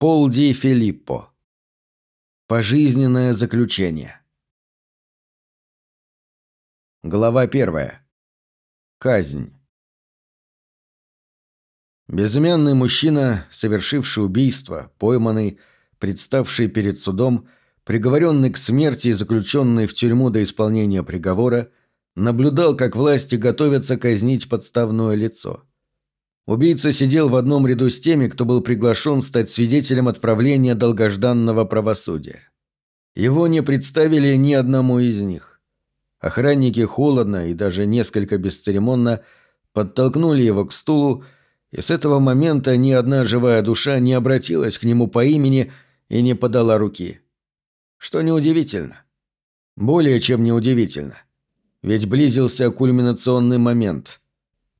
Пол Ди Филиппо. Пожизненное заключение. Глава первая. Казнь. Безымянный мужчина, совершивший убийство, пойманный, представший перед судом, приговоренный к смерти и заключенный в тюрьму до исполнения приговора, наблюдал, как власти готовятся казнить подставное лицо. Убийца сидел в одном ряду с теми, кто был приглашен стать свидетелем отправления долгожданного правосудия. Его не представили ни одному из них. Охранники холодно и даже несколько бесцеремонно подтолкнули его к стулу, и с этого момента ни одна живая душа не обратилась к нему по имени и не подала руки. Что неудивительно. Более чем неудивительно. Ведь близился кульминационный момент.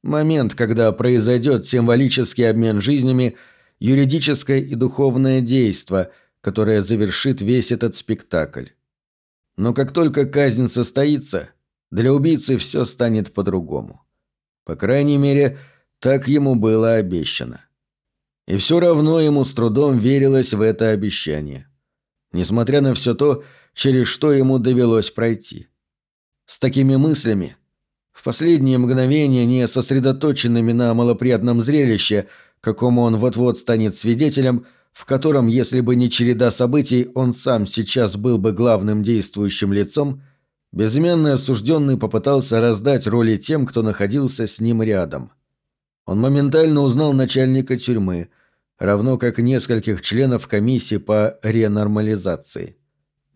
Момент, когда произойдет символический обмен жизнями, юридическое и духовное действо, которое завершит весь этот спектакль. Но как только казнь состоится, для убийцы все станет по-другому. По крайней мере, так ему было обещано. И все равно ему с трудом верилось в это обещание. Несмотря на все то, через что ему довелось пройти. С такими мыслями, в последние мгновения не сосредоточенными на малоприятном зрелище, какому он вот-вот станет свидетелем, в котором, если бы не череда событий, он сам сейчас был бы главным действующим лицом, безымянный осужденный попытался раздать роли тем, кто находился с ним рядом – он моментально узнал начальника тюрьмы, равно как нескольких членов комиссии по ренормализации.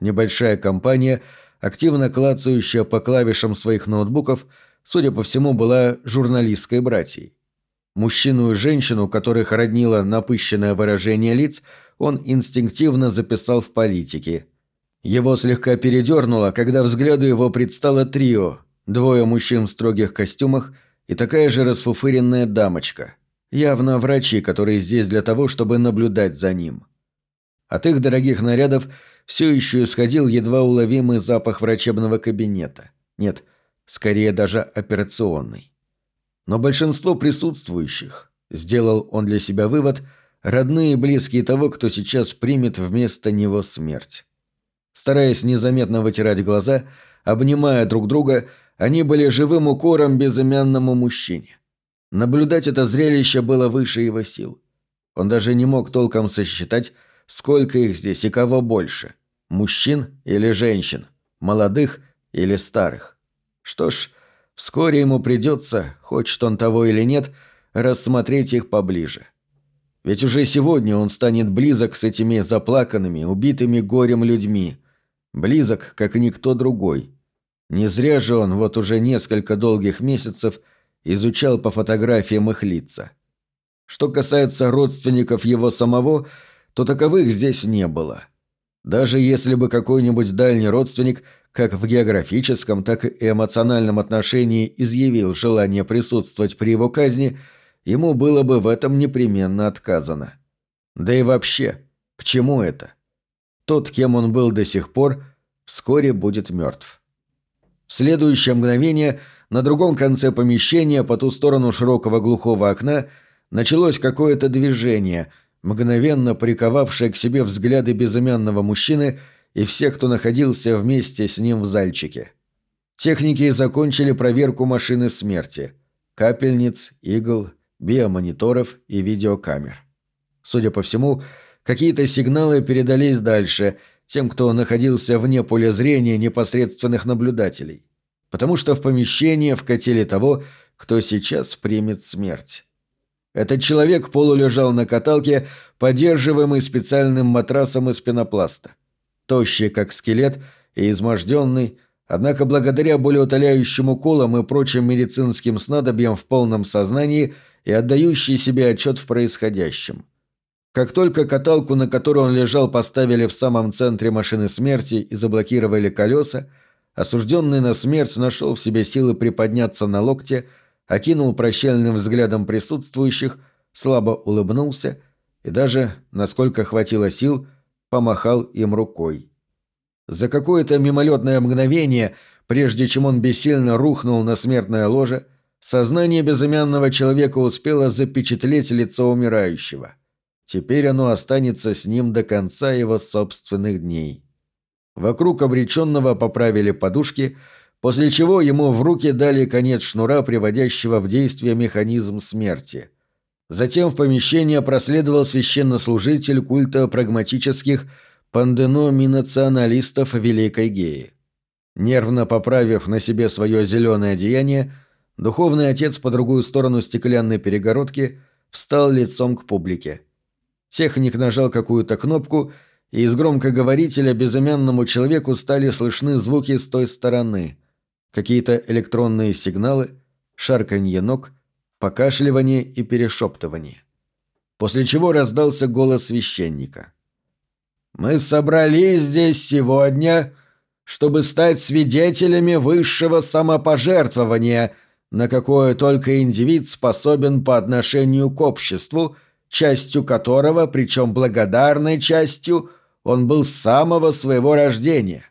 Небольшая компания, активно клацающая по клавишам своих ноутбуков, судя по всему, была журналистской братьей. Мужчину и женщину, которых роднило напыщенное выражение лиц, он инстинктивно записал в политике. Его слегка передернуло, когда взгляду его предстало трио, двое мужчин в строгих костюмах – и такая же расфуфыренная дамочка. Явно врачи, которые здесь для того, чтобы наблюдать за ним. От их дорогих нарядов все еще исходил едва уловимый запах врачебного кабинета. Нет, скорее даже операционный. Но большинство присутствующих, сделал он для себя вывод, родные и близкие того, кто сейчас примет вместо него смерть. Стараясь незаметно вытирать глаза, обнимая друг друга, они были живым укором безымянному мужчине. Наблюдать это зрелище было выше его сил. Он даже не мог толком сосчитать, сколько их здесь и кого больше – мужчин или женщин, молодых или старых. Что ж, вскоре ему придется, хочет он того или нет, рассмотреть их поближе. Ведь уже сегодня он станет близок с этими заплаканными, убитыми горем людьми. Близок, как никто другой – не зря же он вот уже несколько долгих месяцев изучал по фотографиям их лица. Что касается родственников его самого, то таковых здесь не было. Даже если бы какой-нибудь дальний родственник как в географическом, так и эмоциональном отношении изъявил желание присутствовать при его казни, ему было бы в этом непременно отказано. Да и вообще, к чему это? Тот, кем он был до сих пор, вскоре будет мертв. В следующее мгновение на другом конце помещения, по ту сторону широкого глухого окна, началось какое-то движение, мгновенно приковавшее к себе взгляды безымянного мужчины и всех, кто находился вместе с ним в зальчике. Техники закончили проверку машины смерти, капельниц, игл, биомониторов и видеокамер. Судя по всему, какие-то сигналы передались дальше – тем, кто находился вне поля зрения непосредственных наблюдателей, потому что в помещение вкатили того, кто сейчас примет смерть. Этот человек полулежал на каталке, поддерживаемый специальным матрасом из пенопласта. Тощий, как скелет, и изможденный, однако благодаря болеутоляющим уколам и прочим медицинским снадобьям в полном сознании и отдающий себе отчет в происходящем. Как только каталку, на которой он лежал, поставили в самом центре машины смерти и заблокировали колеса, осужденный на смерть нашел в себе силы приподняться на локте, окинул прощальным взглядом присутствующих, слабо улыбнулся и даже, насколько хватило сил, помахал им рукой. За какое-то мимолетное мгновение, прежде чем он бессильно рухнул на смертное ложе, сознание безымянного человека успело запечатлеть лицо умирающего – Теперь оно останется с ним до конца его собственных дней. Вокруг обреченного поправили подушки, после чего ему в руки дали конец шнура, приводящего в действие механизм смерти. Затем в помещение проследовал священнослужитель культа прагматических панденоминационалистов Великой Геи. Нервно поправив на себе свое зеленое одеяние, духовный отец по другую сторону стеклянной перегородки встал лицом к публике. Техник нажал какую-то кнопку, и из громкоговорителя безымянному человеку стали слышны звуки с той стороны. Какие-то электронные сигналы, шарканье ног, покашливание и перешептывание. После чего раздался голос священника. «Мы собрались здесь сегодня...» чтобы стать свидетелями высшего самопожертвования, на какое только индивид способен по отношению к обществу, частью которого, причем благодарной частью, он был с самого своего рождения.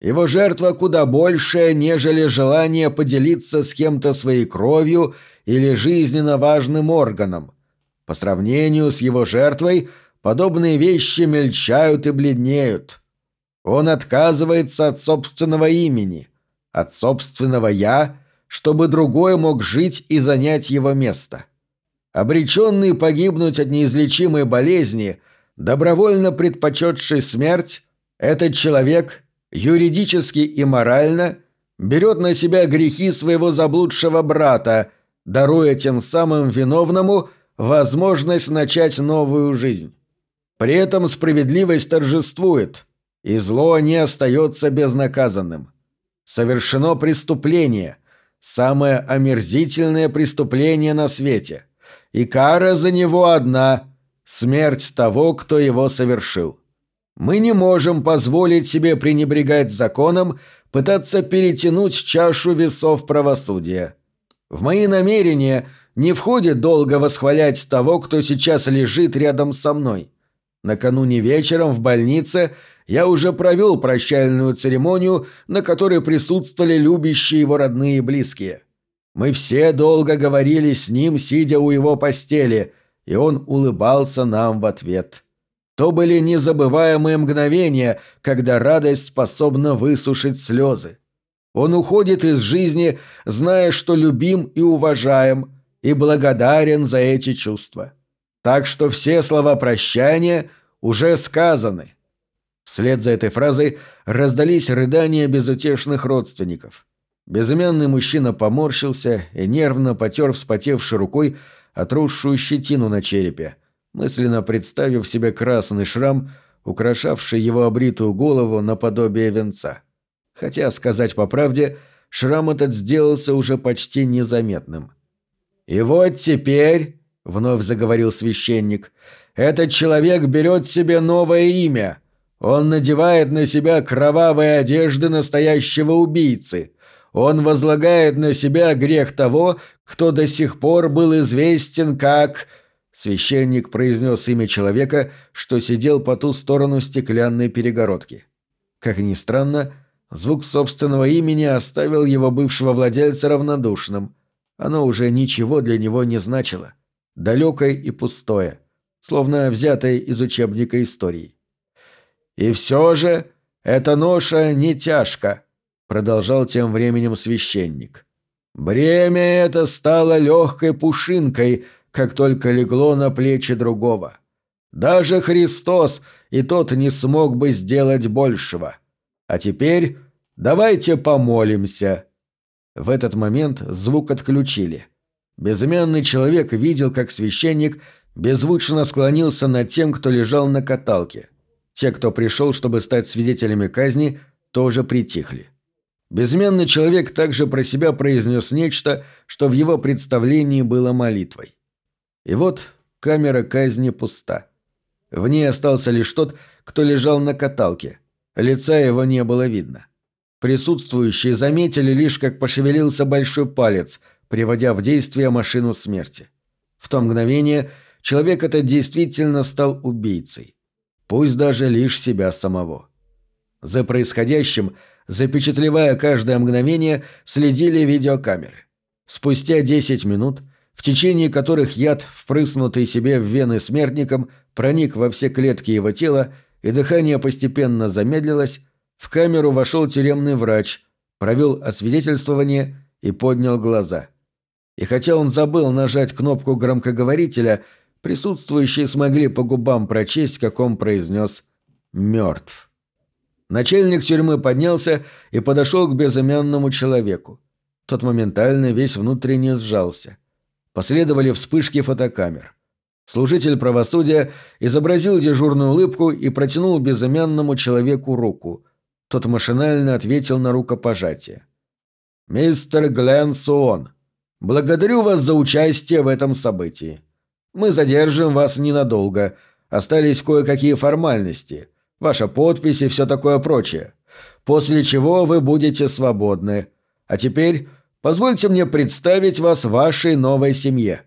Его жертва куда большая, нежели желание поделиться с кем-то своей кровью или жизненно важным органом. По сравнению с его жертвой, подобные вещи мельчают и бледнеют. Он отказывается от собственного имени, от собственного «я», чтобы другой мог жить и занять его место. Обреченный погибнуть от неизлечимой болезни, добровольно предпочетший смерть, этот человек юридически и морально берет на себя грехи своего заблудшего брата, даруя тем самым виновному возможность начать новую жизнь. При этом справедливость торжествует – и зло не остается безнаказанным. Совершено преступление, самое омерзительное преступление на свете, и кара за него одна – смерть того, кто его совершил. Мы не можем позволить себе пренебрегать законом, пытаться перетянуть чашу весов правосудия. В мои намерения не входит долго восхвалять того, кто сейчас лежит рядом со мной. Накануне вечером в больнице – я уже провел прощальную церемонию, на которой присутствовали любящие его родные и близкие. Мы все долго говорили с ним, сидя у его постели, и он улыбался нам в ответ. То были незабываемые мгновения, когда радость способна высушить слезы. Он уходит из жизни, зная, что любим и уважаем, и благодарен за эти чувства. Так что все слова прощания уже сказаны. Вслед за этой фразой раздались рыдания безутешных родственников. Безымянный мужчина поморщился и нервно потер вспотевшей рукой отросшую щетину на черепе, мысленно представив себе красный шрам, украшавший его обритую голову наподобие венца. Хотя, сказать по правде, шрам этот сделался уже почти незаметным. «И вот теперь», — вновь заговорил священник, — «этот человек берет себе новое имя — он надевает на себя кровавые одежды настоящего убийцы. Он возлагает на себя грех того, кто до сих пор был известен как... Священник произнес имя человека, что сидел по ту сторону стеклянной перегородки. Как ни странно, звук собственного имени оставил его бывшего владельца равнодушным. Оно уже ничего для него не значило. Далекое и пустое, словно взятое из учебника истории. «И все же эта ноша не тяжка», — продолжал тем временем священник. «Бремя это стало легкой пушинкой, как только легло на плечи другого. Даже Христос и тот не смог бы сделать большего. А теперь давайте помолимся». В этот момент звук отключили. Безымянный человек видел, как священник беззвучно склонился над тем, кто лежал на каталке. Те, кто пришел, чтобы стать свидетелями казни, тоже притихли. Безменный человек также про себя произнес нечто, что в его представлении было молитвой. И вот камера казни пуста. В ней остался лишь тот, кто лежал на каталке. Лица его не было видно. Присутствующие заметили лишь, как пошевелился большой палец, приводя в действие машину смерти. В то мгновение человек этот действительно стал убийцей пусть даже лишь себя самого. За происходящим, запечатлевая каждое мгновение, следили видеокамеры. Спустя 10 минут в течение которых яд, впрыснутый себе в вены смертником, проник во все клетки его тела, и дыхание постепенно замедлилось, в камеру вошел тюремный врач, провел освидетельствование и поднял глаза. И хотя он забыл нажать кнопку громкоговорителя, присутствующие смогли по губам прочесть, как он произнес «мертв». Начальник тюрьмы поднялся и подошел к безымянному человеку. Тот моментально весь внутренне сжался. Последовали вспышки фотокамер. Служитель правосудия изобразил дежурную улыбку и протянул безымянному человеку руку. Тот машинально ответил на рукопожатие. «Мистер Глен Суон, благодарю вас за участие в этом событии. Мы задержим вас ненадолго. Остались кое-какие формальности. Ваша подпись и все такое прочее. После чего вы будете свободны. А теперь позвольте мне представить вас вашей новой семье».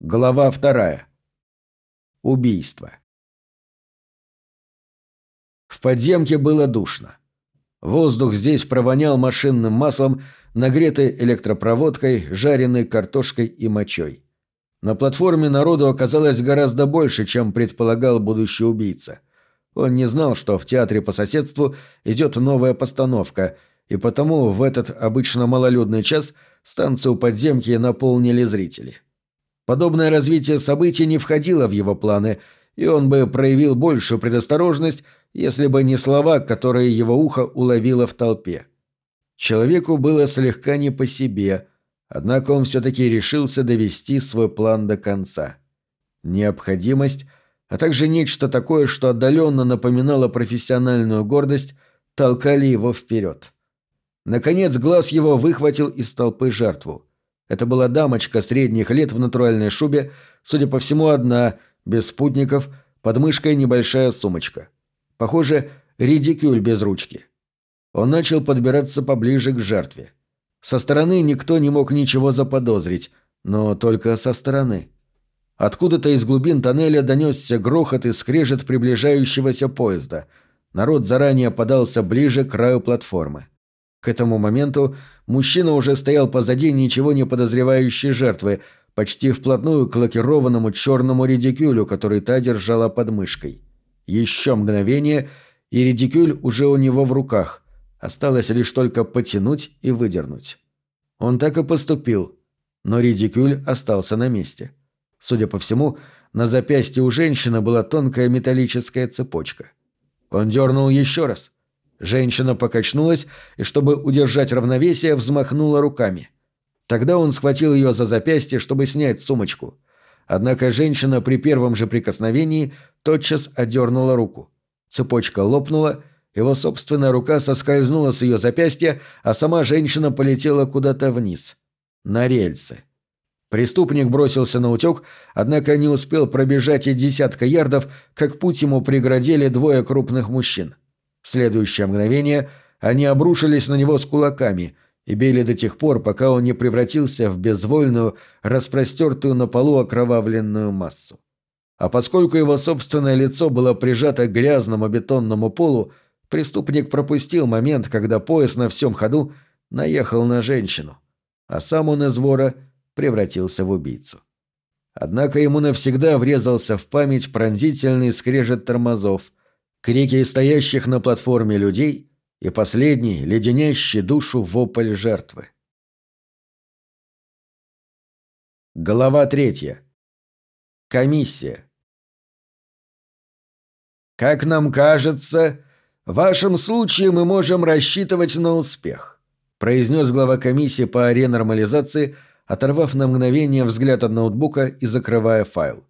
Глава вторая. Убийство. В подземке было душно. Воздух здесь провонял машинным маслом, нагретой электропроводкой, жареной картошкой и мочой. На платформе народу оказалось гораздо больше, чем предполагал будущий убийца. Он не знал, что в театре по соседству идет новая постановка, и потому в этот обычно малолюдный час станцию подземки наполнили зрители. Подобное развитие событий не входило в его планы, и он бы проявил большую предосторожность, если бы не слова, которые его ухо уловило в толпе. Человеку было слегка не по себе, однако он все-таки решился довести свой план до конца. Необходимость, а также нечто такое, что отдаленно напоминало профессиональную гордость, толкали его вперед. Наконец глаз его выхватил из толпы жертву. Это была дамочка средних лет в натуральной шубе, судя по всему, одна, без спутников, под мышкой небольшая сумочка. Похоже, редикюль без ручки. Он начал подбираться поближе к жертве. Со стороны никто не мог ничего заподозрить, но только со стороны. Откуда-то из глубин тоннеля донесся грохот и скрежет приближающегося поезда. Народ заранее подался ближе к краю платформы. К этому моменту мужчина уже стоял позади ничего не подозревающей жертвы, почти вплотную к лакированному черному редикюлю, который та держала под мышкой. Еще мгновение, и редикюль уже у него в руках. Осталось лишь только потянуть и выдернуть. Он так и поступил, но редикюль остался на месте. Судя по всему, на запястье у женщины была тонкая металлическая цепочка. Он дернул еще раз. Женщина покачнулась и, чтобы удержать равновесие, взмахнула руками. Тогда он схватил ее за запястье, чтобы снять сумочку. Однако женщина при первом же прикосновении тотчас отдернула руку. Цепочка лопнула, его собственная рука соскользнула с ее запястья, а сама женщина полетела куда-то вниз. На рельсы. Преступник бросился на утек, однако не успел пробежать и десятка ярдов, как путь ему преградили двое крупных мужчин. В следующее мгновение они обрушились на него с кулаками и били до тех пор, пока он не превратился в безвольную, распростертую на полу окровавленную массу. А поскольку его собственное лицо было прижато к грязному бетонному полу, преступник пропустил момент, когда пояс на всем ходу наехал на женщину, а сам он из вора превратился в убийцу. Однако ему навсегда врезался в память пронзительный скрежет тормозов, крики стоящих на платформе людей и последний, леденящий душу вопль жертвы. Глава третья. Комиссия. Как нам кажется, в вашем случае мы можем рассчитывать на успех, произнес глава комиссии по ренормализации, оторвав на мгновение взгляд от ноутбука и закрывая файл.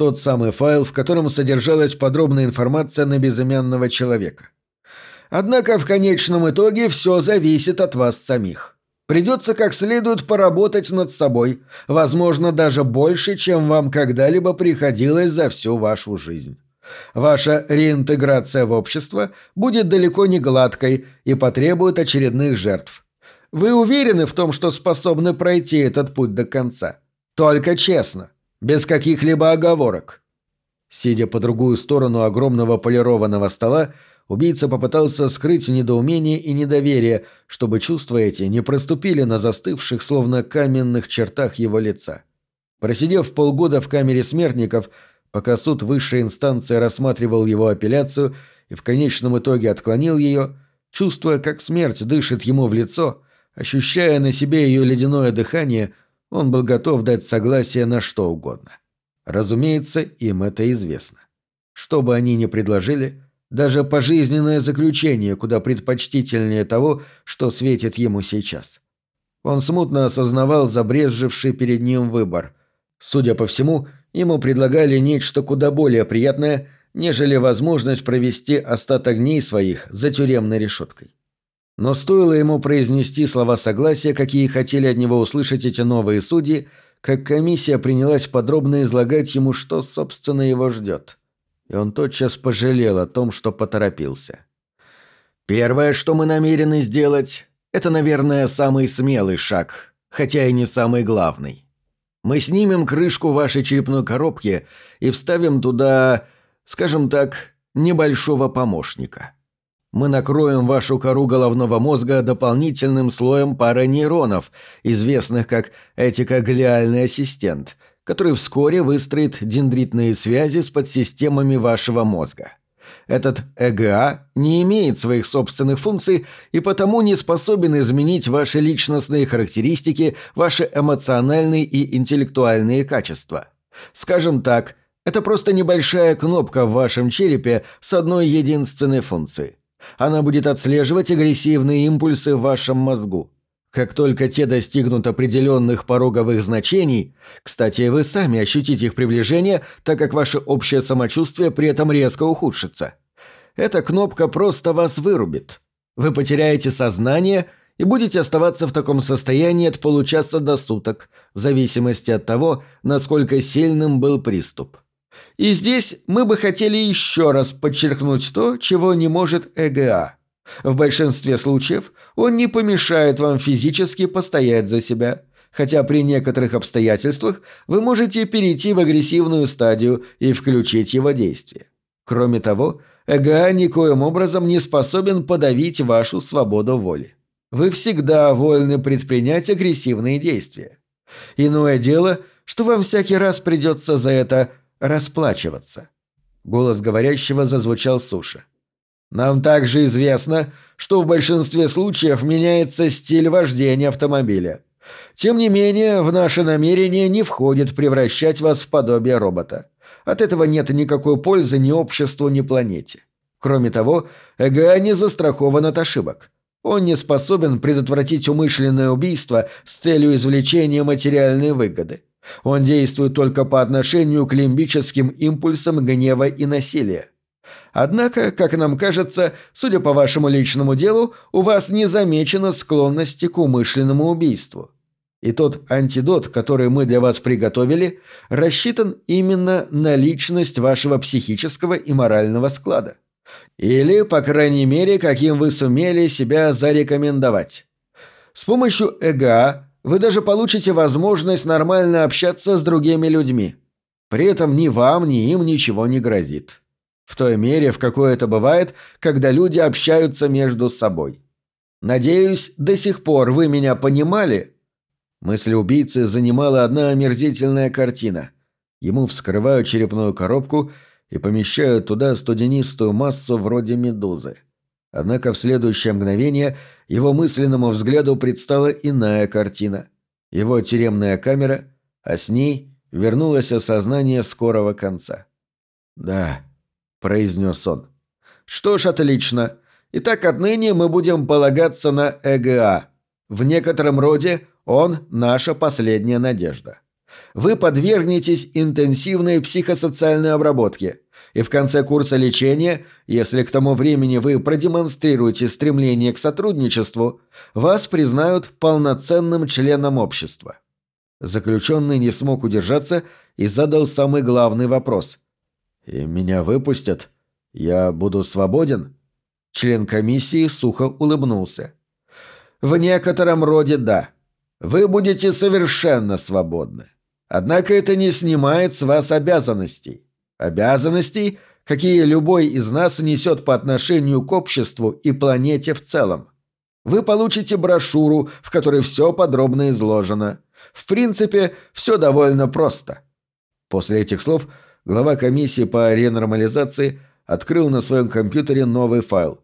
Тот самый файл, в котором содержалась подробная информация на безымянного человека. Однако в конечном итоге все зависит от вас самих. Придется как следует поработать над собой, возможно, даже больше, чем вам когда-либо приходилось за всю вашу жизнь. Ваша реинтеграция в общество будет далеко не гладкой и потребует очередных жертв. Вы уверены в том, что способны пройти этот путь до конца? Только честно, без каких-либо оговорок. Сидя по другую сторону огромного полированного стола, убийца попытался скрыть недоумение и недоверие, чтобы чувства эти не проступили на застывших, словно каменных чертах его лица. Просидев полгода в камере смертников, пока суд высшей инстанции рассматривал его апелляцию и в конечном итоге отклонил ее, чувствуя, как смерть дышит ему в лицо, ощущая на себе ее ледяное дыхание, он был готов дать согласие на что угодно. Разумеется, им это известно. Что бы они ни предложили, даже пожизненное заключение куда предпочтительнее того, что светит ему сейчас. Он смутно осознавал забрезживший перед ним выбор. Судя по всему, ему предлагали нечто куда более приятное, нежели возможность провести остаток дней своих за тюремной решеткой. Но стоило ему произнести слова согласия, какие хотели от него услышать эти новые судьи, как комиссия принялась подробно излагать ему, что, собственно, его ждет. И он тотчас пожалел о том, что поторопился. «Первое, что мы намерены сделать, это, наверное, самый смелый шаг, хотя и не самый главный. Мы снимем крышку вашей черепной коробки и вставим туда, скажем так, небольшого помощника» мы накроем вашу кору головного мозга дополнительным слоем пары нейронов, известных как этикоглиальный ассистент, который вскоре выстроит дендритные связи с подсистемами вашего мозга. Этот ЭГА не имеет своих собственных функций и потому не способен изменить ваши личностные характеристики, ваши эмоциональные и интеллектуальные качества. Скажем так, это просто небольшая кнопка в вашем черепе с одной единственной функцией она будет отслеживать агрессивные импульсы в вашем мозгу. Как только те достигнут определенных пороговых значений, кстати, вы сами ощутите их приближение, так как ваше общее самочувствие при этом резко ухудшится. Эта кнопка просто вас вырубит. Вы потеряете сознание и будете оставаться в таком состоянии от получаса до суток, в зависимости от того, насколько сильным был приступ. И здесь мы бы хотели еще раз подчеркнуть то, чего не может ЭГА. В большинстве случаев он не помешает вам физически постоять за себя, хотя при некоторых обстоятельствах вы можете перейти в агрессивную стадию и включить его действие. Кроме того, ЭГА никоим образом не способен подавить вашу свободу воли. Вы всегда вольны предпринять агрессивные действия. Иное дело, что вам всякий раз придется за это расплачиваться. Голос говорящего зазвучал суше. Нам также известно, что в большинстве случаев меняется стиль вождения автомобиля. Тем не менее, в наше намерение не входит превращать вас в подобие робота. От этого нет никакой пользы ни обществу, ни планете. Кроме того, ЭГА не застрахован от ошибок. Он не способен предотвратить умышленное убийство с целью извлечения материальной выгоды. Он действует только по отношению к лимбическим импульсам гнева и насилия. Однако, как нам кажется, судя по вашему личному делу, у вас не замечено склонности к умышленному убийству. И тот антидот, который мы для вас приготовили, рассчитан именно на личность вашего психического и морального склада. Или, по крайней мере, каким вы сумели себя зарекомендовать. С помощью ЭГА вы даже получите возможность нормально общаться с другими людьми. При этом ни вам, ни им ничего не грозит. В той мере, в какой это бывает, когда люди общаются между собой. Надеюсь, до сих пор вы меня понимали?» Мысли убийцы занимала одна омерзительная картина. Ему вскрывают черепную коробку и помещают туда студенистую массу вроде медузы. Однако в следующее мгновение его мысленному взгляду предстала иная картина. Его тюремная камера, а с ней вернулось осознание скорого конца. «Да», — произнес он. «Что ж, отлично. Итак, отныне мы будем полагаться на ЭГА. В некотором роде он наша последняя надежда. Вы подвергнетесь интенсивной психосоциальной обработке» и в конце курса лечения, если к тому времени вы продемонстрируете стремление к сотрудничеству, вас признают полноценным членом общества. Заключенный не смог удержаться и задал самый главный вопрос. «И меня выпустят? Я буду свободен?» Член комиссии сухо улыбнулся. «В некотором роде да. Вы будете совершенно свободны. Однако это не снимает с вас обязанностей. Обязанностей, какие любой из нас несет по отношению к обществу и планете в целом. Вы получите брошюру, в которой все подробно изложено. В принципе, все довольно просто. После этих слов глава комиссии по ренормализации открыл на своем компьютере новый файл.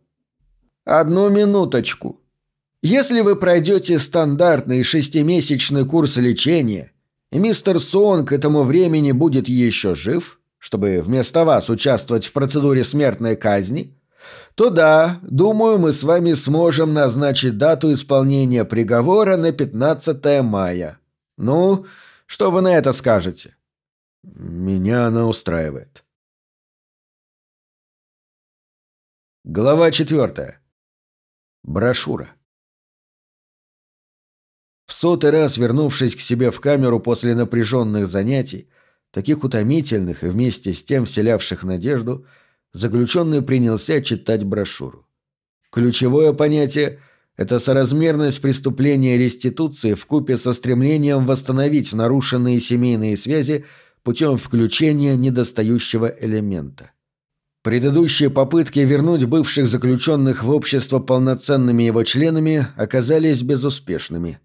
«Одну минуточку. Если вы пройдете стандартный шестимесячный курс лечения, мистер Сон к этому времени будет еще жив, чтобы вместо вас участвовать в процедуре смертной казни, то да, думаю, мы с вами сможем назначить дату исполнения приговора на 15 мая. Ну, что вы на это скажете? Меня она устраивает. Глава четвертая. Брошюра. В сотый раз вернувшись к себе в камеру после напряженных занятий, таких утомительных и вместе с тем вселявших надежду, заключенный принялся читать брошюру. Ключевое понятие – это соразмерность преступления реституции в купе со стремлением восстановить нарушенные семейные связи путем включения недостающего элемента. Предыдущие попытки вернуть бывших заключенных в общество полноценными его членами оказались безуспешными.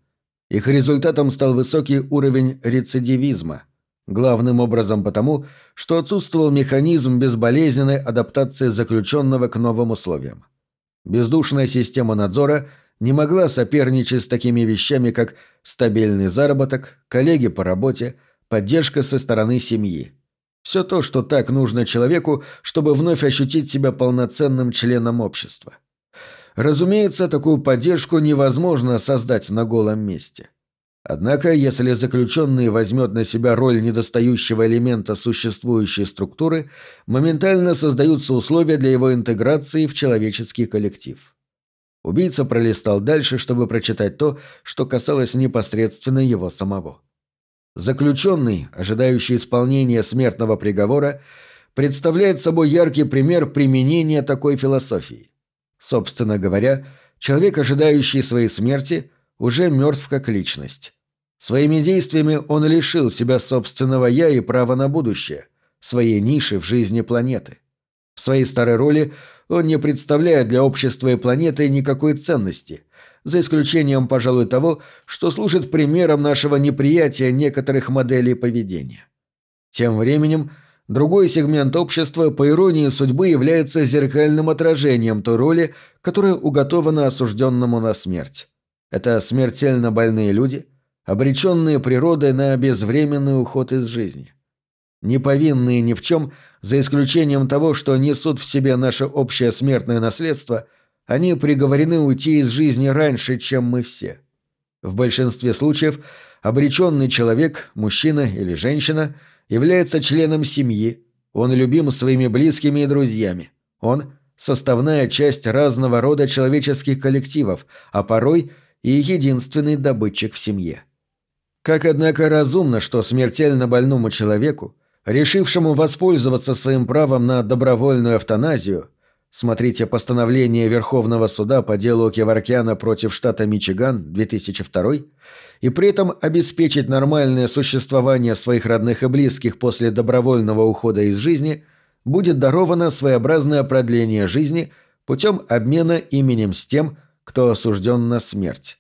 Их результатом стал высокий уровень рецидивизма – Главным образом потому, что отсутствовал механизм безболезненной адаптации заключенного к новым условиям. Бездушная система надзора не могла соперничать с такими вещами, как стабильный заработок, коллеги по работе, поддержка со стороны семьи. Все то, что так нужно человеку, чтобы вновь ощутить себя полноценным членом общества. Разумеется, такую поддержку невозможно создать на голом месте. Однако, если заключенный возьмет на себя роль недостающего элемента существующей структуры, моментально создаются условия для его интеграции в человеческий коллектив. Убийца пролистал дальше, чтобы прочитать то, что касалось непосредственно его самого. Заключенный, ожидающий исполнения смертного приговора, представляет собой яркий пример применения такой философии. Собственно говоря, человек, ожидающий своей смерти – уже мертв как личность. Своими действиями он лишил себя собственного «я» и права на будущее, своей ниши в жизни планеты. В своей старой роли он не представляет для общества и планеты никакой ценности, за исключением, пожалуй, того, что служит примером нашего неприятия некоторых моделей поведения. Тем временем, другой сегмент общества, по иронии судьбы, является зеркальным отражением той роли, которая уготована осужденному на смерть. Это смертельно больные люди, обреченные природой на безвременный уход из жизни. Не повинные ни в чем, за исключением того, что несут в себе наше общее смертное наследство, они приговорены уйти из жизни раньше, чем мы все. В большинстве случаев обреченный человек, мужчина или женщина, является членом семьи, он любим своими близкими и друзьями, он – составная часть разного рода человеческих коллективов, а порой и единственный добытчик в семье. Как, однако, разумно, что смертельно больному человеку, решившему воспользоваться своим правом на добровольную эвтаназию, смотрите постановление Верховного суда по делу Кеваркиана против штата Мичиган 2002, и при этом обеспечить нормальное существование своих родных и близких после добровольного ухода из жизни, будет даровано своеобразное продление жизни путем обмена именем с тем, кто осужден на смерть.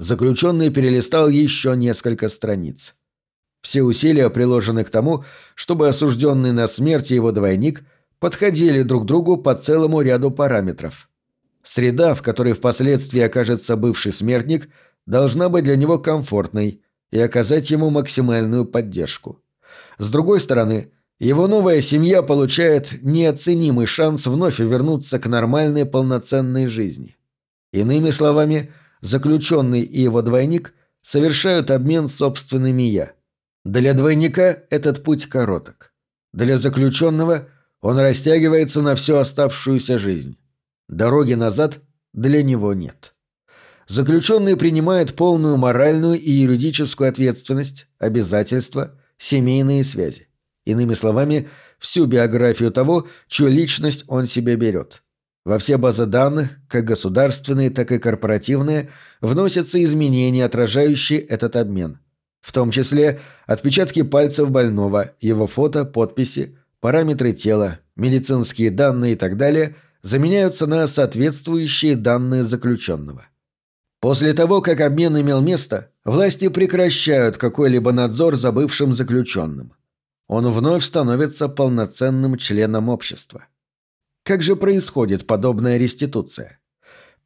Заключенный перелистал еще несколько страниц. Все усилия приложены к тому, чтобы осужденный на смерть и его двойник подходили друг другу по целому ряду параметров. Среда, в которой впоследствии окажется бывший смертник, должна быть для него комфортной и оказать ему максимальную поддержку. С другой стороны, его новая семья получает неоценимый шанс вновь вернуться к нормальной полноценной жизни. Иными словами, заключенный и его двойник совершают обмен собственными «я». Для двойника этот путь короток. Для заключенного он растягивается на всю оставшуюся жизнь. Дороги назад для него нет. Заключенный принимает полную моральную и юридическую ответственность, обязательства, семейные связи. Иными словами, всю биографию того, чью личность он себе берет. Во все базы данных, как государственные, так и корпоративные, вносятся изменения, отражающие этот обмен. В том числе отпечатки пальцев больного, его фото, подписи, параметры тела, медицинские данные и так далее заменяются на соответствующие данные заключенного. После того, как обмен имел место, власти прекращают какой-либо надзор за бывшим заключенным. Он вновь становится полноценным членом общества. Как же происходит подобная реституция?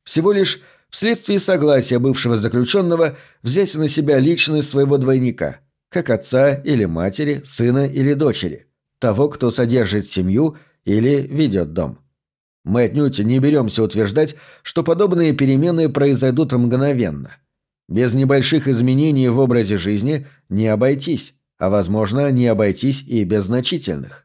Всего лишь вследствие согласия бывшего заключенного взять на себя личность своего двойника, как отца или матери, сына или дочери, того, кто содержит семью или ведет дом. Мы отнюдь не беремся утверждать, что подобные перемены произойдут мгновенно. Без небольших изменений в образе жизни не обойтись, а, возможно, не обойтись и без значительных.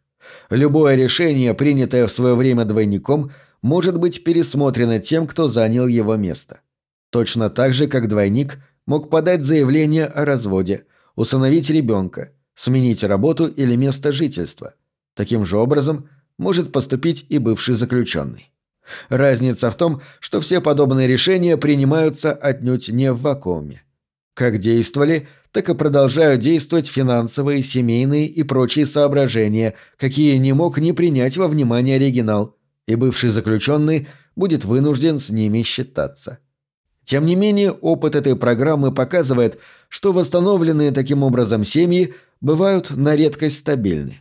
Любое решение, принятое в свое время двойником, может быть пересмотрено тем, кто занял его место. Точно так же, как двойник мог подать заявление о разводе, усыновить ребенка, сменить работу или место жительства. Таким же образом – может поступить и бывший заключенный. Разница в том, что все подобные решения принимаются отнюдь не в вакууме. Как действовали, так и продолжают действовать финансовые, семейные и прочие соображения, какие не мог не принять во внимание оригинал, и бывший заключенный будет вынужден с ними считаться. Тем не менее, опыт этой программы показывает, что восстановленные таким образом семьи бывают на редкость стабильны.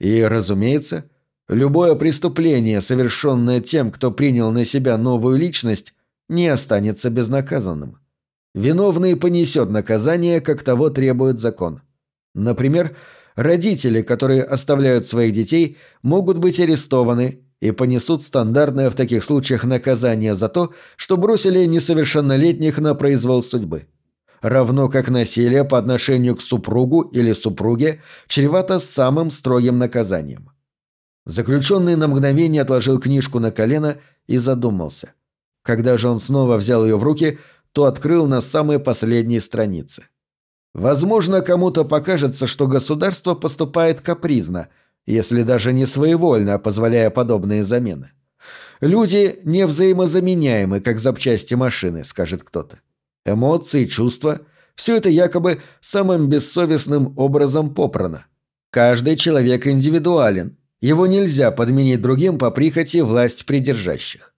И, разумеется, Любое преступление, совершенное тем, кто принял на себя новую личность, не останется безнаказанным. Виновный понесет наказание, как того требует закон. Например, родители, которые оставляют своих детей, могут быть арестованы и понесут стандартное в таких случаях наказание за то, что бросили несовершеннолетних на произвол судьбы. Равно как насилие по отношению к супругу или супруге чревато самым строгим наказанием. Заключенный на мгновение отложил книжку на колено и задумался. Когда же он снова взял ее в руки, то открыл на самой последней странице. Возможно, кому-то покажется, что государство поступает капризно, если даже не своевольно, позволяя подобные замены. Люди не взаимозаменяемы, как запчасти машины, скажет кто-то. Эмоции, чувства – все это якобы самым бессовестным образом попрано. Каждый человек индивидуален – его нельзя подменить другим по прихоти власть придержащих.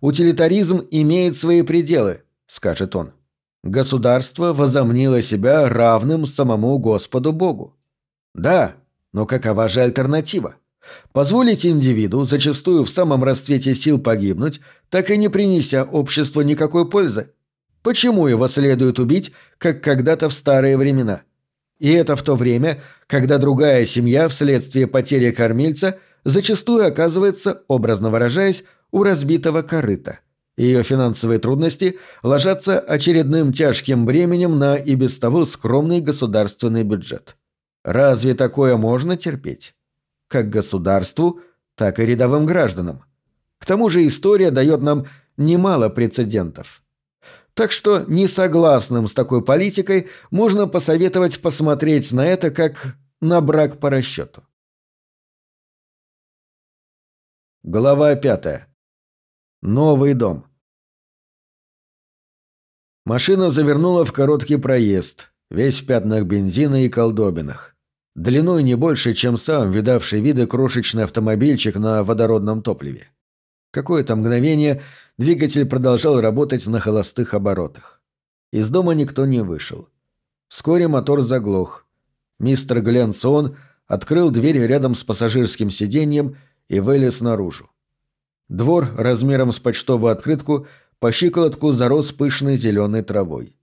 Утилитаризм имеет свои пределы, скажет он. Государство возомнило себя равным самому Господу Богу. Да, но какова же альтернатива? Позволить индивиду, зачастую в самом расцвете сил погибнуть, так и не принеся обществу никакой пользы? Почему его следует убить, как когда-то в старые времена? И это в то время, когда другая семья вследствие потери кормильца зачастую оказывается, образно выражаясь, у разбитого корыта. Ее финансовые трудности ложатся очередным тяжким бременем на и без того скромный государственный бюджет. Разве такое можно терпеть? Как государству, так и рядовым гражданам. К тому же история дает нам немало прецедентов. Так что несогласным с такой политикой можно посоветовать посмотреть на это как на брак по расчету. Глава пятая. Новый дом. Машина завернула в короткий проезд, весь в пятнах бензина и колдобинах. Длиной не больше, чем сам видавший виды крошечный автомобильчик на водородном топливе. Какое-то мгновение двигатель продолжал работать на холостых оборотах. Из дома никто не вышел. Вскоре мотор заглох. Мистер Глен Сон открыл дверь рядом с пассажирским сиденьем и вылез наружу. Двор размером с почтовую открытку по щиколотку зарос пышной зеленой травой.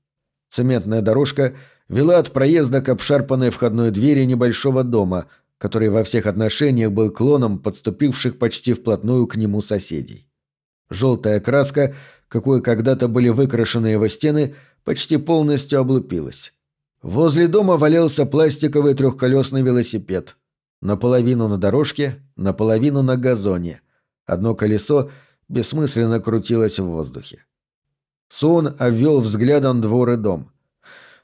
Цементная дорожка вела от проезда к обшарпанной входной двери небольшого дома – который во всех отношениях был клоном подступивших почти вплотную к нему соседей. Желтая краска, какой когда-то были выкрашены его стены, почти полностью облупилась. Возле дома валялся пластиковый трехколесный велосипед. Наполовину на дорожке, наполовину на газоне. Одно колесо бессмысленно крутилось в воздухе. Сон обвел взглядом двор и дом.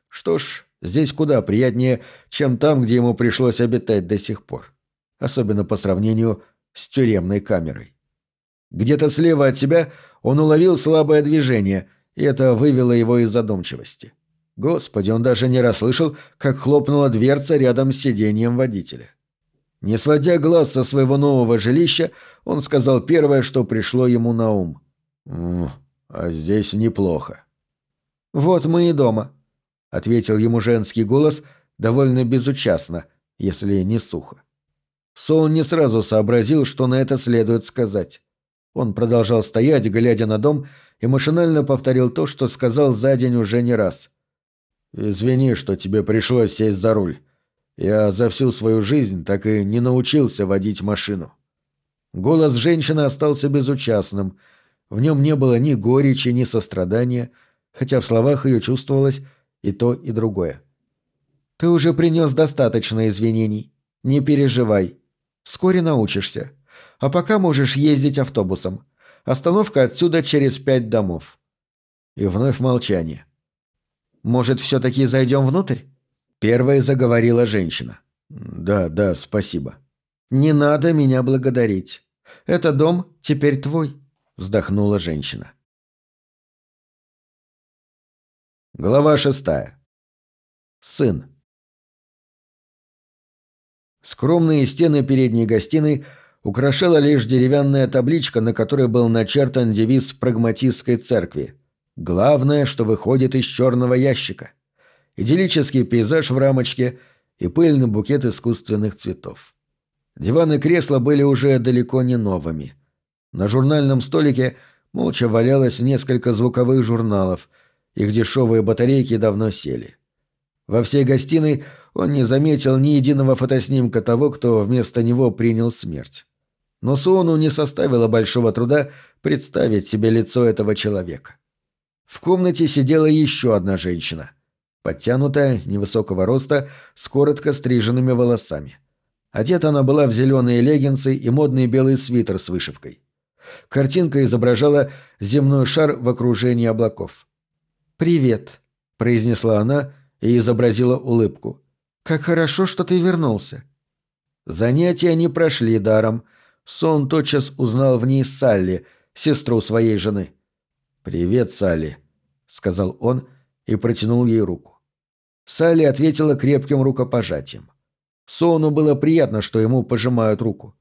Что ж, Здесь куда приятнее, чем там, где ему пришлось обитать до сих пор. Особенно по сравнению с тюремной камерой. Где-то слева от себя он уловил слабое движение, и это вывело его из задумчивости. Господи, он даже не расслышал, как хлопнула дверца рядом с сиденьем водителя. Не сводя глаз со своего нового жилища, он сказал первое, что пришло ему на ум. «А здесь неплохо». «Вот мы и дома», — ответил ему женский голос довольно безучастно, если не сухо. Соун не сразу сообразил, что на это следует сказать. Он продолжал стоять, глядя на дом, и машинально повторил то, что сказал за день уже не раз. «Извини, что тебе пришлось сесть за руль. Я за всю свою жизнь так и не научился водить машину». Голос женщины остался безучастным. В нем не было ни горечи, ни сострадания, хотя в словах ее чувствовалось и то, и другое. «Ты уже принес достаточно извинений. Не переживай. Вскоре научишься. А пока можешь ездить автобусом. Остановка отсюда через пять домов». И вновь молчание. «Может, все-таки зайдем внутрь?» Первая заговорила женщина. «Да, да, спасибо». «Не надо меня благодарить. Это дом теперь твой», — вздохнула женщина. Глава шестая. Сын. Скромные стены передней гостиной украшала лишь деревянная табличка, на которой был начертан девиз прагматистской церкви. «Главное, что выходит из черного ящика». Идиллический пейзаж в рамочке и пыльный букет искусственных цветов. Диван и кресла были уже далеко не новыми. На журнальном столике молча валялось несколько звуковых журналов, их дешевые батарейки давно сели. Во всей гостиной он не заметил ни единого фотоснимка того, кто вместо него принял смерть. Но Суону не составило большого труда представить себе лицо этого человека. В комнате сидела еще одна женщина. Подтянутая, невысокого роста, с коротко стриженными волосами. Одета она была в зеленые леггинсы и модный белый свитер с вышивкой. Картинка изображала земной шар в окружении облаков. «Привет», — произнесла она и изобразила улыбку. «Как хорошо, что ты вернулся». Занятия не прошли даром — Сон тотчас узнал в ней Салли, сестру своей жены. «Привет, Салли», — сказал он и протянул ей руку. Салли ответила крепким рукопожатием. Сону было приятно, что ему пожимают руку.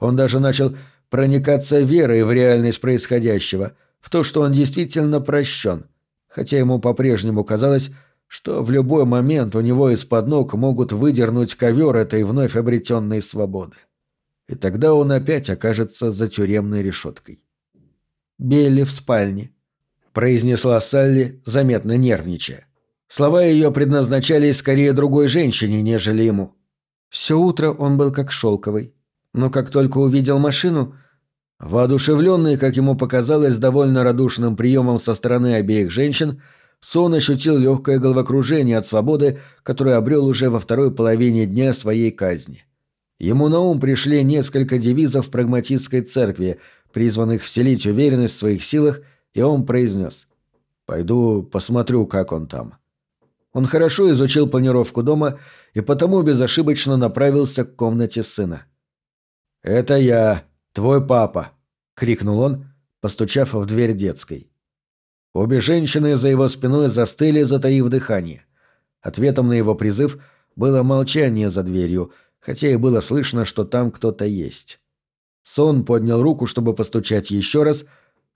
Он даже начал проникаться верой в реальность происходящего, в то, что он действительно прощен, хотя ему по-прежнему казалось, что в любой момент у него из-под ног могут выдернуть ковер этой вновь обретенной свободы и тогда он опять окажется за тюремной решеткой. «Белли в спальне», — произнесла Салли, заметно нервничая. Слова ее предназначались скорее другой женщине, нежели ему. Все утро он был как шелковый, но как только увидел машину, воодушевленный, как ему показалось, довольно радушным приемом со стороны обеих женщин, Сон ощутил легкое головокружение от свободы, которую обрел уже во второй половине дня своей казни. Ему на ум пришли несколько девизов прагматистской церкви, призванных вселить уверенность в своих силах, и он произнес «Пойду посмотрю, как он там». Он хорошо изучил планировку дома и потому безошибочно направился к комнате сына. «Это я, твой папа», — крикнул он, постучав в дверь детской. Обе женщины за его спиной застыли, затаив дыхание. Ответом на его призыв было молчание за дверью — хотя и было слышно, что там кто-то есть. Сон поднял руку, чтобы постучать еще раз,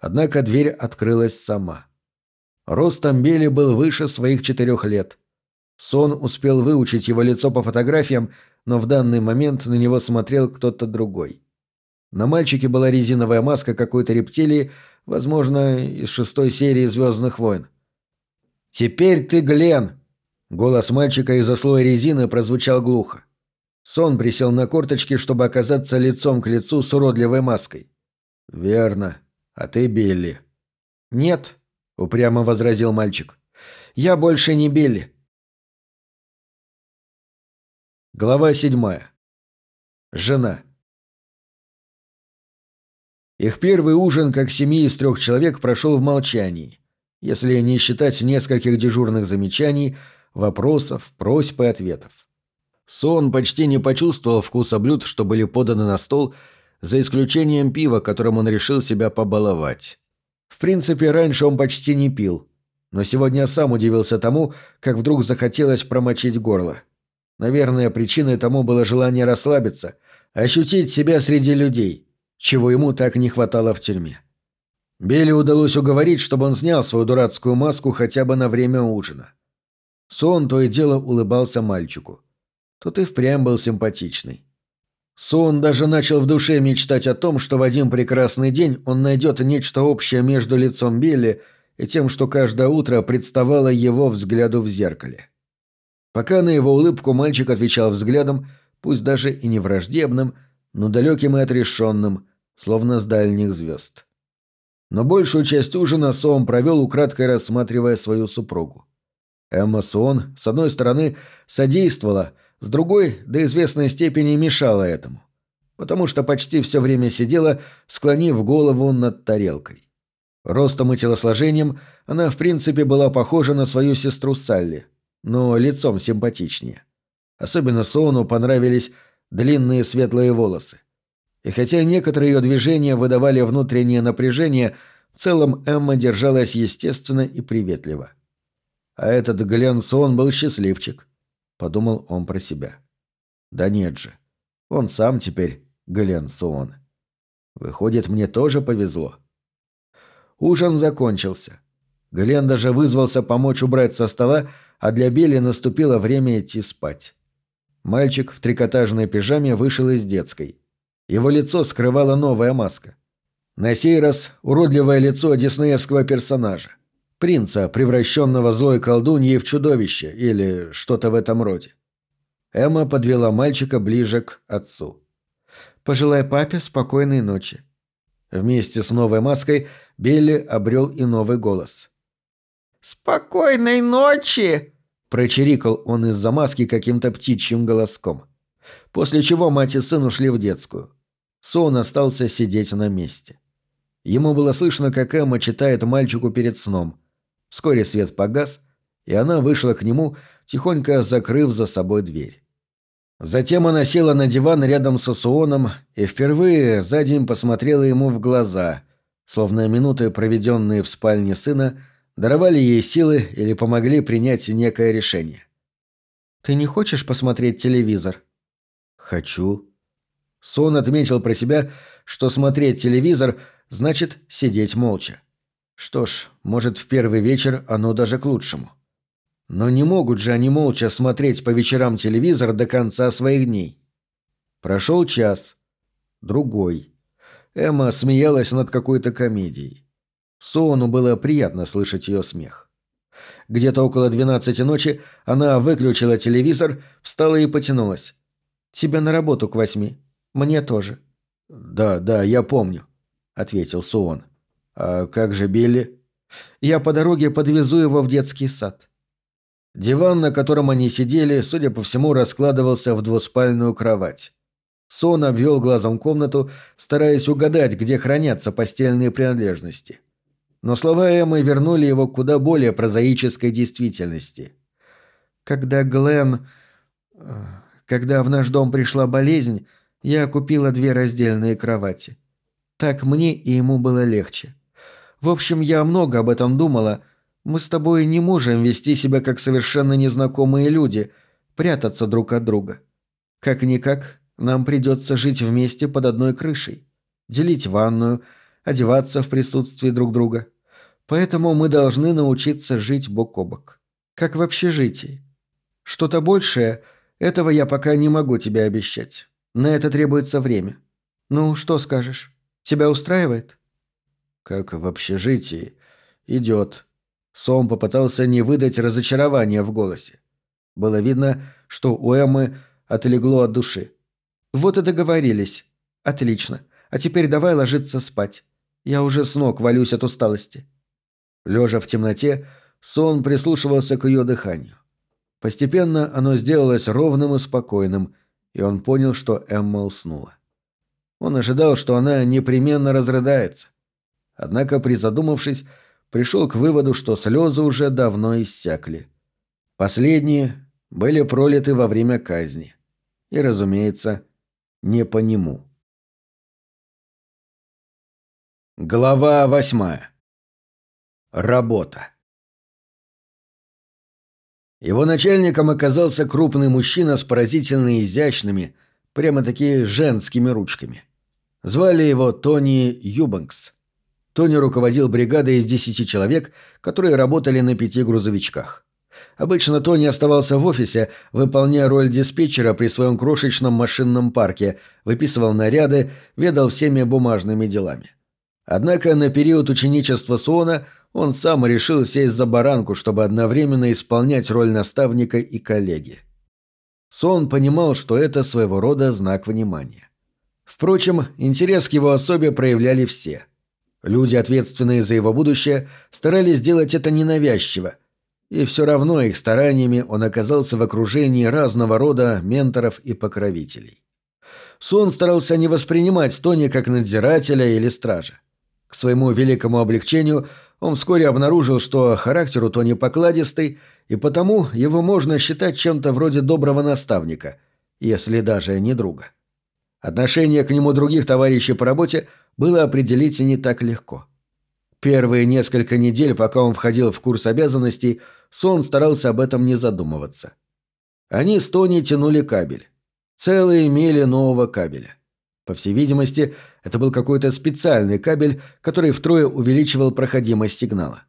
однако дверь открылась сама. Ростом Бели был выше своих четырех лет. Сон успел выучить его лицо по фотографиям, но в данный момент на него смотрел кто-то другой. На мальчике была резиновая маска какой-то рептилии, возможно, из шестой серии «Звездных войн». «Теперь ты Глен!» Голос мальчика из-за слоя резины прозвучал глухо. Сон присел на корточки, чтобы оказаться лицом к лицу с уродливой маской. «Верно. А ты Билли». «Нет», — упрямо возразил мальчик. «Я больше не Билли». Глава седьмая. Жена. Их первый ужин, как семьи из трех человек, прошел в молчании, если не считать нескольких дежурных замечаний, вопросов, просьб и ответов. Сон почти не почувствовал вкуса блюд, что были поданы на стол, за исключением пива, которым он решил себя побаловать. В принципе, раньше он почти не пил, но сегодня сам удивился тому, как вдруг захотелось промочить горло. Наверное, причиной тому было желание расслабиться, ощутить себя среди людей, чего ему так не хватало в тюрьме. Белли удалось уговорить, чтобы он снял свою дурацкую маску хотя бы на время ужина. Сон то и дело улыбался мальчику. Тот и впрямь был симпатичный. Сон даже начал в душе мечтать о том, что в один прекрасный день он найдет нечто общее между лицом Белли и тем, что каждое утро представало его взгляду в зеркале. Пока на его улыбку мальчик отвечал взглядом, пусть даже и не враждебным, но далеким и отрешенным, словно с дальних звезд. Но большую часть ужина Сон провел, украдкой рассматривая свою супругу. Эмма Сон, с одной стороны, содействовала, с другой, до известной степени мешала этому, потому что почти все время сидела, склонив голову над тарелкой. Ростом и телосложением она, в принципе, была похожа на свою сестру Салли, но лицом симпатичнее. Особенно Соуну понравились длинные светлые волосы. И хотя некоторые ее движения выдавали внутреннее напряжение, в целом Эмма держалась естественно и приветливо. А этот Глен Сон был счастливчик, подумал он про себя. Да нет же, он сам теперь Глен Сон. Выходит, мне тоже повезло. Ужин закончился. Глен даже вызвался помочь убрать со стола, а для Билли наступило время идти спать. Мальчик в трикотажной пижаме вышел из детской. Его лицо скрывала новая маска. На сей раз уродливое лицо диснеевского персонажа. Принца, превращенного злой колдуньей в чудовище или что-то в этом роде. Эмма подвела мальчика ближе к отцу. «Пожелай папе спокойной ночи». Вместе с новой маской Билли обрел и новый голос. «Спокойной ночи!» – прочирикал он из-за маски каким-то птичьим голоском. После чего мать и сын ушли в детскую. Сон остался сидеть на месте. Ему было слышно, как Эмма читает мальчику перед сном. Вскоре свет погас, и она вышла к нему, тихонько закрыв за собой дверь. Затем она села на диван рядом со Суоном и впервые за день посмотрела ему в глаза, словно минуты, проведенные в спальне сына, даровали ей силы или помогли принять некое решение. «Ты не хочешь посмотреть телевизор?» «Хочу», Сон отметил про себя, что смотреть телевизор значит сидеть молча. Что ж, может, в первый вечер оно даже к лучшему. Но не могут же они молча смотреть по вечерам телевизор до конца своих дней. Прошел час. Другой. Эмма смеялась над какой-то комедией. Сону было приятно слышать ее смех. Где-то около двенадцати ночи она выключила телевизор, встала и потянулась. «Тебе на работу к восьми. Мне тоже. Да, да, я помню, ответил Суон. А как же Билли? Я по дороге подвезу его в детский сад. Диван, на котором они сидели, судя по всему, раскладывался в двуспальную кровать. Сон обвел глазом комнату, стараясь угадать, где хранятся постельные принадлежности. Но слова Эммы вернули его к куда более прозаической действительности. Когда Глен... Э, когда в наш дом пришла болезнь, я купила две раздельные кровати. Так мне и ему было легче. В общем, я много об этом думала. Мы с тобой не можем вести себя как совершенно незнакомые люди, прятаться друг от друга. Как-никак, нам придется жить вместе под одной крышей, делить ванную, одеваться в присутствии друг друга. Поэтому мы должны научиться жить бок о бок. Как в общежитии. Что-то большее, этого я пока не могу тебе обещать. На это требуется время. Ну, что скажешь? Тебя устраивает? Как в общежитии. Идет. Сом попытался не выдать разочарования в голосе. Было видно, что у Эммы отлегло от души. Вот и договорились. Отлично. А теперь давай ложиться спать. Я уже с ног валюсь от усталости. Лежа в темноте, сон прислушивался к ее дыханию. Постепенно оно сделалось ровным и спокойным, и он понял, что Эмма уснула. Он ожидал, что она непременно разрыдается. Однако, призадумавшись, пришел к выводу, что слезы уже давно иссякли. Последние были пролиты во время казни. И, разумеется, не по нему. Глава восьмая. Работа. Его начальником оказался крупный мужчина с поразительно изящными, прямо-таки женскими ручками. Звали его Тони Юбанкс. Тони руководил бригадой из десяти человек, которые работали на пяти грузовичках. Обычно Тони оставался в офисе, выполняя роль диспетчера при своем крошечном машинном парке, выписывал наряды, ведал всеми бумажными делами. Однако на период ученичества Суона он сам решил сесть за баранку, чтобы одновременно исполнять роль наставника и коллеги. Сон понимал, что это своего рода знак внимания. Впрочем, интерес к его особе проявляли все. Люди, ответственные за его будущее, старались сделать это ненавязчиво, и все равно их стараниями он оказался в окружении разного рода менторов и покровителей. Сон старался не воспринимать Тони как надзирателя или стража. К своему великому облегчению он вскоре обнаружил, что характер у Тони покладистый, и потому его можно считать чем-то вроде доброго наставника, если даже не друга. Отношение к нему других товарищей по работе было определить не так легко. Первые несколько недель, пока он входил в курс обязанностей, Сон старался об этом не задумываться. Они с Тони тянули кабель. Целые мили нового кабеля. По всей видимости, это был какой-то специальный кабель, который втрое увеличивал проходимость сигнала.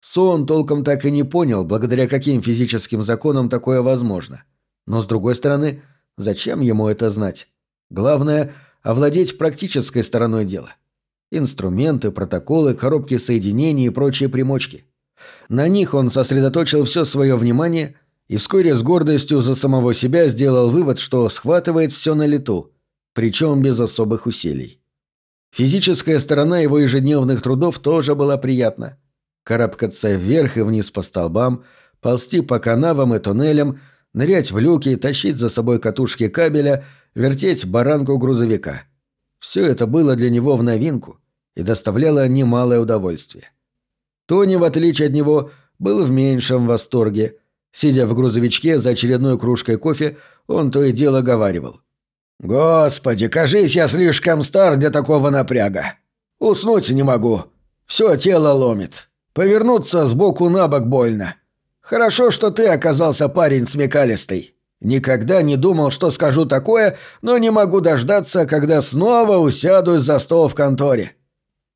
Сон толком так и не понял, благодаря каким физическим законам такое возможно. Но с другой стороны, зачем ему это знать? Главное – овладеть практической стороной дела. Инструменты, протоколы, коробки соединений и прочие примочки. На них он сосредоточил все свое внимание и вскоре с гордостью за самого себя сделал вывод, что схватывает все на лету, причем без особых усилий. Физическая сторона его ежедневных трудов тоже была приятна. Карабкаться вверх и вниз по столбам, ползти по канавам и туннелям, нырять в люки, тащить за собой катушки кабеля, вертеть баранку грузовика. Все это было для него в новинку и доставляло немалое удовольствие. Тони, в отличие от него, был в меньшем восторге. Сидя в грузовичке за очередной кружкой кофе, он то и дело говаривал. «Господи, кажись, я слишком стар для такого напряга. Уснуть не могу. Все тело ломит. Повернуться сбоку на бок больно. Хорошо, что ты оказался парень смекалистый. Никогда не думал, что скажу такое, но не могу дождаться, когда снова усядусь за стол в конторе».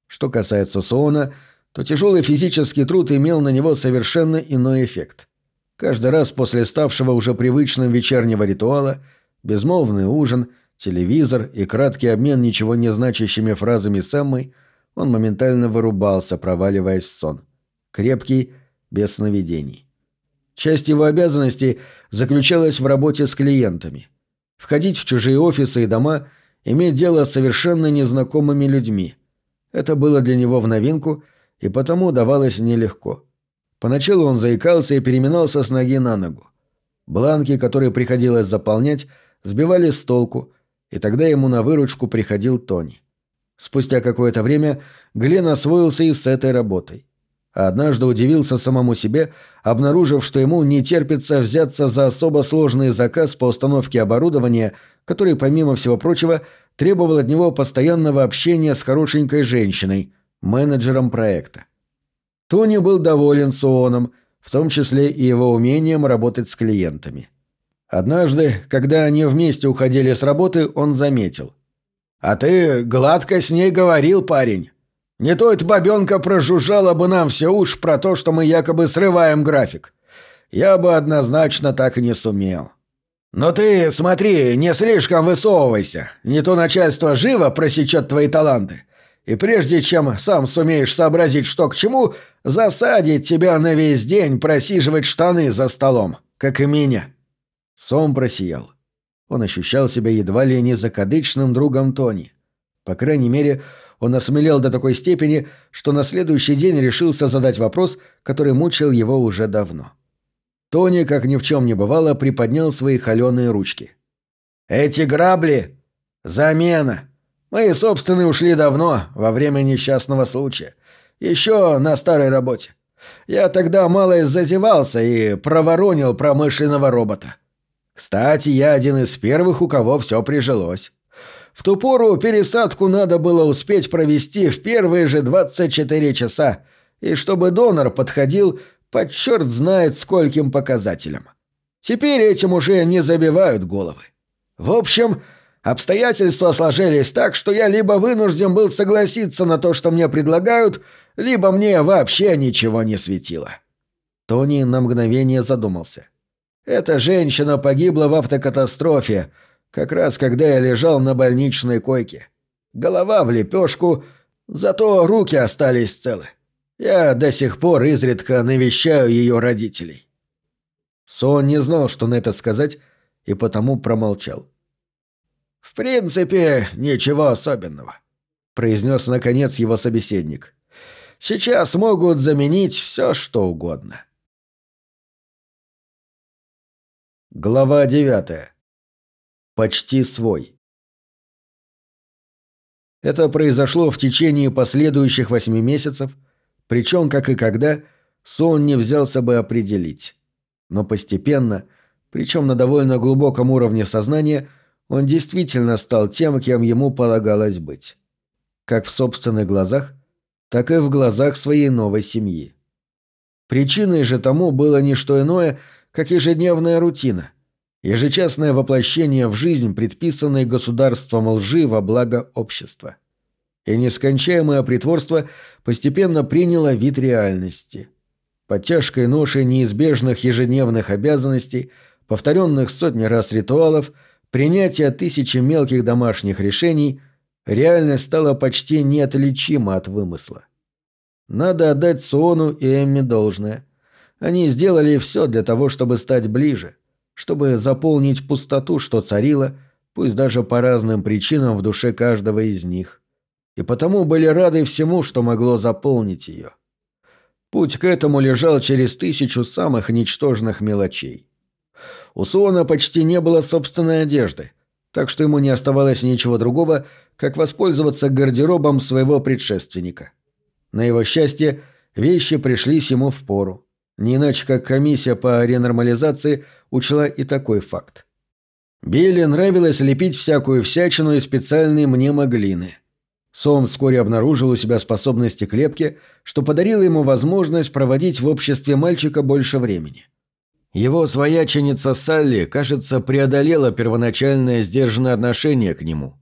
Что касается Соуна, то тяжелый физический труд имел на него совершенно иной эффект. Каждый раз после ставшего уже привычным вечернего ритуала, безмолвный ужин, телевизор и краткий обмен ничего не значащими фразами с Эммой, он моментально вырубался, проваливаясь в сон. Крепкий, без сновидений. Часть его обязанностей заключалась в работе с клиентами. Входить в чужие офисы и дома, иметь дело с совершенно незнакомыми людьми. Это было для него в новинку – и потому давалось нелегко. Поначалу он заикался и переминался с ноги на ногу. Бланки, которые приходилось заполнять, сбивали с толку, и тогда ему на выручку приходил Тони. Спустя какое-то время Глен освоился и с этой работой. Однажды удивился самому себе, обнаружив, что ему не терпится взяться за особо сложный заказ по установке оборудования, который, помимо всего прочего, требовал от него постоянного общения с хорошенькой женщиной, менеджером проекта. Тони был доволен Суоном, в том числе и его умением работать с клиентами. Однажды, когда они вместе уходили с работы, он заметил. «А ты гладко с ней говорил, парень. Не то эта бабенка прожужжала бы нам все уж про то, что мы якобы срываем график. Я бы однозначно так и не сумел. Но ты, смотри, не слишком высовывайся. Не то начальство живо просечет твои таланты и прежде чем сам сумеешь сообразить, что к чему, засадить тебя на весь день просиживать штаны за столом, как и меня». Сом просиял. Он ощущал себя едва ли не закадычным другом Тони. По крайней мере, он осмелел до такой степени, что на следующий день решился задать вопрос, который мучил его уже давно. Тони, как ни в чем не бывало, приподнял свои холеные ручки. «Эти грабли — замена!» Мои собственные ушли давно, во время несчастного случая. Еще на старой работе. Я тогда мало зазевался и проворонил промышленного робота. Кстати, я один из первых, у кого все прижилось. В ту пору пересадку надо было успеть провести в первые же 24 часа, и чтобы донор подходил, под черт знает скольким показателям. Теперь этим уже не забивают головы. В общем, обстоятельства сложились так, что я либо вынужден был согласиться на то, что мне предлагают, либо мне вообще ничего не светило. Тони на мгновение задумался. Эта женщина погибла в автокатастрофе, как раз когда я лежал на больничной койке. Голова в лепешку, зато руки остались целы. Я до сих пор изредка навещаю ее родителей. Сон не знал, что на это сказать, и потому промолчал. «В принципе, ничего особенного», — произнес наконец его собеседник. «Сейчас могут заменить все, что угодно». Глава девятая. Почти свой. Это произошло в течение последующих восьми месяцев, причем, как и когда, сон не взялся бы определить. Но постепенно, причем на довольно глубоком уровне сознания, он действительно стал тем, кем ему полагалось быть. Как в собственных глазах, так и в глазах своей новой семьи. Причиной же тому было не что иное, как ежедневная рутина, ежечасное воплощение в жизнь предписанной государством лжи во благо общества. И нескончаемое притворство постепенно приняло вид реальности. Под тяжкой ношей неизбежных ежедневных обязанностей, повторенных сотни раз ритуалов, принятия тысячи мелких домашних решений, реальность стала почти неотличима от вымысла. Надо отдать Суону и Эмми должное. Они сделали все для того, чтобы стать ближе – чтобы заполнить пустоту, что царила, пусть даже по разным причинам в душе каждого из них. И потому были рады всему, что могло заполнить ее. Путь к этому лежал через тысячу самых ничтожных мелочей. У Суона почти не было собственной одежды, так что ему не оставалось ничего другого, как воспользоваться гардеробом своего предшественника. На его счастье, вещи пришлись ему в пору. Не иначе, как комиссия по ренормализации учла и такой факт. Билли нравилось лепить всякую всячину из специальной мнемоглины. Сом вскоре обнаружил у себя способности к лепке, что подарило ему возможность проводить в обществе мальчика больше времени. Его свояченица Салли, кажется, преодолела первоначальное сдержанное отношение к нему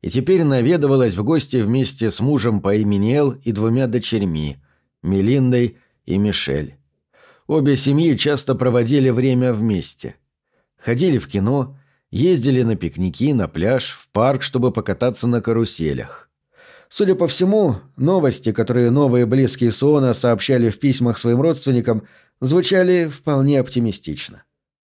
и теперь наведывалась в гости вместе с мужем по имени Эл и двумя дочерьми – Мелиндой и Мишель. Обе семьи часто проводили время вместе. Ходили в кино, ездили на пикники, на пляж, в парк, чтобы покататься на каруселях. Судя по всему, новости, которые новые близкие Суона сообщали в письмах своим родственникам, звучали вполне оптимистично.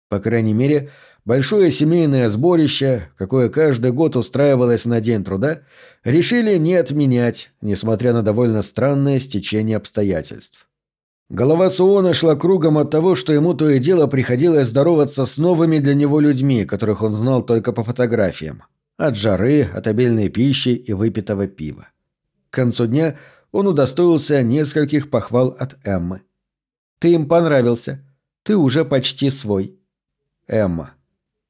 По крайней мере, большое семейное сборище, какое каждый год устраивалось на День труда, решили не отменять, несмотря на довольно странное стечение обстоятельств. Голова Суона шла кругом от того, что ему то и дело приходилось здороваться с новыми для него людьми, которых он знал только по фотографиям. От жары, от обильной пищи и выпитого пива. К концу дня он удостоился нескольких похвал от Эммы. «Ты им понравился. Ты уже почти свой». Эмма.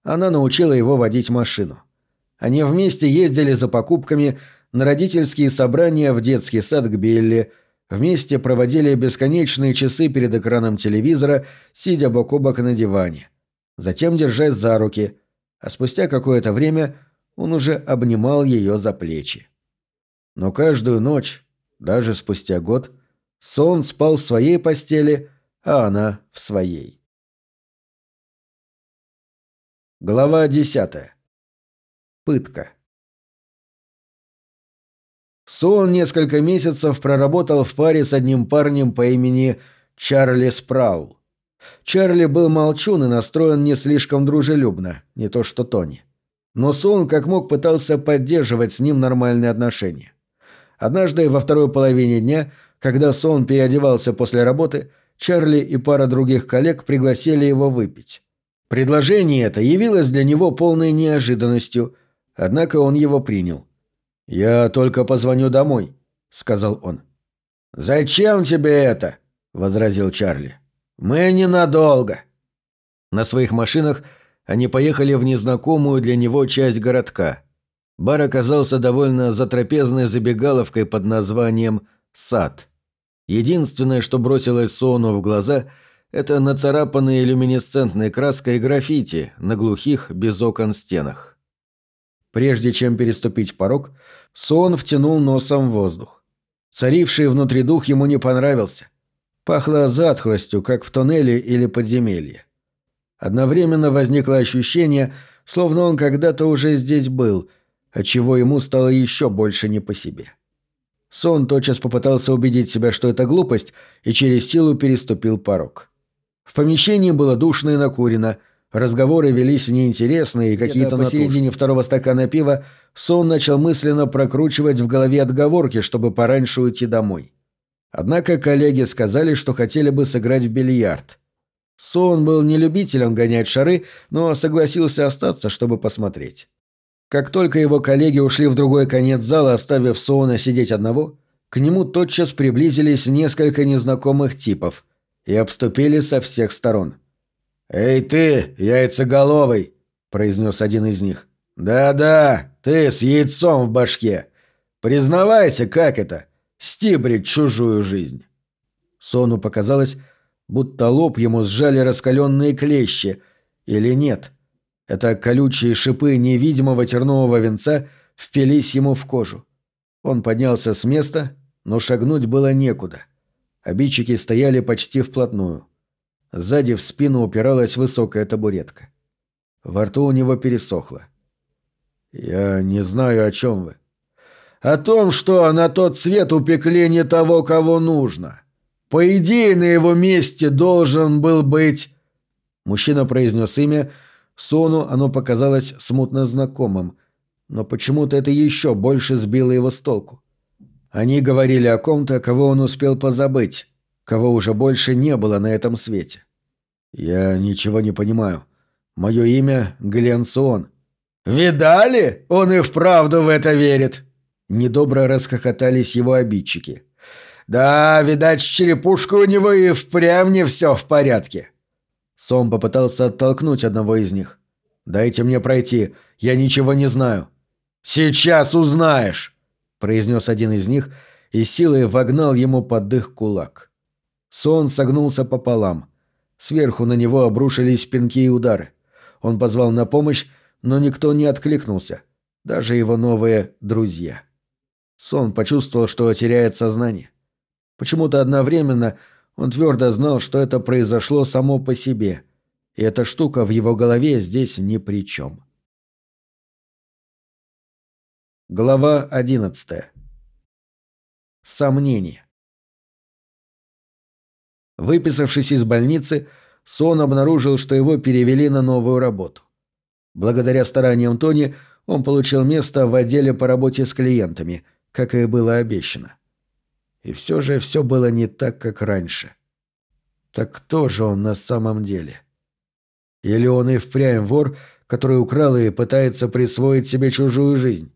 Она научила его водить машину. Они вместе ездили за покупками на родительские собрания в детский сад к Билли – Вместе проводили бесконечные часы перед экраном телевизора, сидя бок о бок на диване. Затем держась за руки, а спустя какое-то время он уже обнимал ее за плечи. Но каждую ночь, даже спустя год, сон спал в своей постели, а она в своей. Глава десятая. Пытка. Сон несколько месяцев проработал в паре с одним парнем по имени Чарли Спраул. Чарли был молчун и настроен не слишком дружелюбно, не то что Тони. Но Сон как мог пытался поддерживать с ним нормальные отношения. Однажды во второй половине дня, когда Сон переодевался после работы, Чарли и пара других коллег пригласили его выпить. Предложение это явилось для него полной неожиданностью, однако он его принял. «Я только позвоню домой», — сказал он. «Зачем тебе это?» — возразил Чарли. «Мы ненадолго». На своих машинах они поехали в незнакомую для него часть городка. Бар оказался довольно затрапезной забегаловкой под названием «Сад». Единственное, что бросилось Сону в глаза, это нацарапанные люминесцентной краской граффити на глухих, без окон стенах. Прежде чем переступить порог, Сон втянул носом воздух. Царивший внутри дух ему не понравился. Пахло затхлостью, как в тоннеле или подземелье. Одновременно возникло ощущение, словно он когда-то уже здесь был, отчего ему стало еще больше не по себе. Сон тотчас попытался убедить себя, что это глупость, и через силу переступил порог. В помещении было душно и накурено, разговоры велись неинтересные, и какие-то посередине второго стакана пива Сон начал мысленно прокручивать в голове отговорки, чтобы пораньше уйти домой. Однако коллеги сказали, что хотели бы сыграть в бильярд. Сон был не любителем гонять шары, но согласился остаться, чтобы посмотреть. Как только его коллеги ушли в другой конец зала, оставив Соуна сидеть одного, к нему тотчас приблизились несколько незнакомых типов и обступили со всех сторон. «Эй ты, яйцеголовый!» – произнес один из них. «Да-да, ты с яйцом в башке. Признавайся, как это – стибрить чужую жизнь». Сону показалось, будто лоб ему сжали раскаленные клещи, или нет – это колючие шипы невидимого тернового венца впились ему в кожу. Он поднялся с места, но шагнуть было некуда. Обидчики стояли почти вплотную. Сзади в спину упиралась высокая табуретка. Во рту у него пересохло. «Я не знаю, о чем вы». «О том, что на тот свет упекли не того, кого нужно. По идее, на его месте должен был быть...» Мужчина произнес имя, — Сону оно показалось смутно знакомым, но почему-то это еще больше сбило его с толку. Они говорили о ком-то, кого он успел позабыть, кого уже больше не было на этом свете. «Я ничего не понимаю. Мое имя Глен Сон». «Видали? Он и вправду в это верит!» Недобро расхохотались его обидчики. «Да, видать, с черепушкой у него и впрямь не все в порядке. Сом попытался оттолкнуть одного из них. «Дайте мне пройти, я ничего не знаю». «Сейчас узнаешь!» – произнес один из них и силой вогнал ему под дых кулак. Сон согнулся пополам. Сверху на него обрушились пинки и удары. Он позвал на помощь, но никто не откликнулся, даже его новые друзья. Сон почувствовал, что теряет сознание. Почему-то одновременно – он твердо знал, что это произошло само по себе, и эта штука в его голове здесь ни при чем. Глава одиннадцатая. Сомнение. Выписавшись из больницы, Сон обнаружил, что его перевели на новую работу. Благодаря стараниям Тони он получил место в отделе по работе с клиентами, как и было обещано. И все же все было не так, как раньше. Так кто же он на самом деле? Или он и впрямь вор, который украл и пытается присвоить себе чужую жизнь?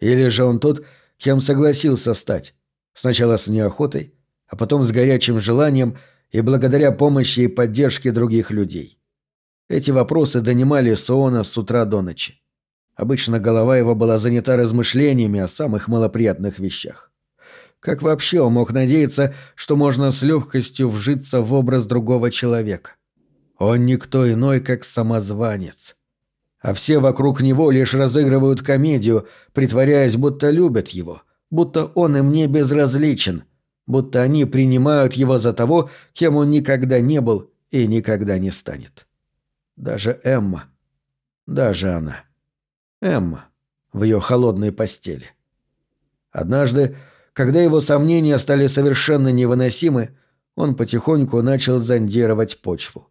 Или же он тот, кем согласился стать? Сначала с неохотой, а потом с горячим желанием и благодаря помощи и поддержке других людей. Эти вопросы донимали Соона с утра до ночи. Обычно голова его была занята размышлениями о самых малоприятных вещах. Как вообще он мог надеяться, что можно с легкостью вжиться в образ другого человека? Он никто иной, как самозванец. А все вокруг него лишь разыгрывают комедию, притворяясь, будто любят его, будто он им не безразличен, будто они принимают его за того, кем он никогда не был и никогда не станет. Даже Эмма. Даже она. Эмма в ее холодной постели. Однажды когда его сомнения стали совершенно невыносимы, он потихоньку начал зондировать почву.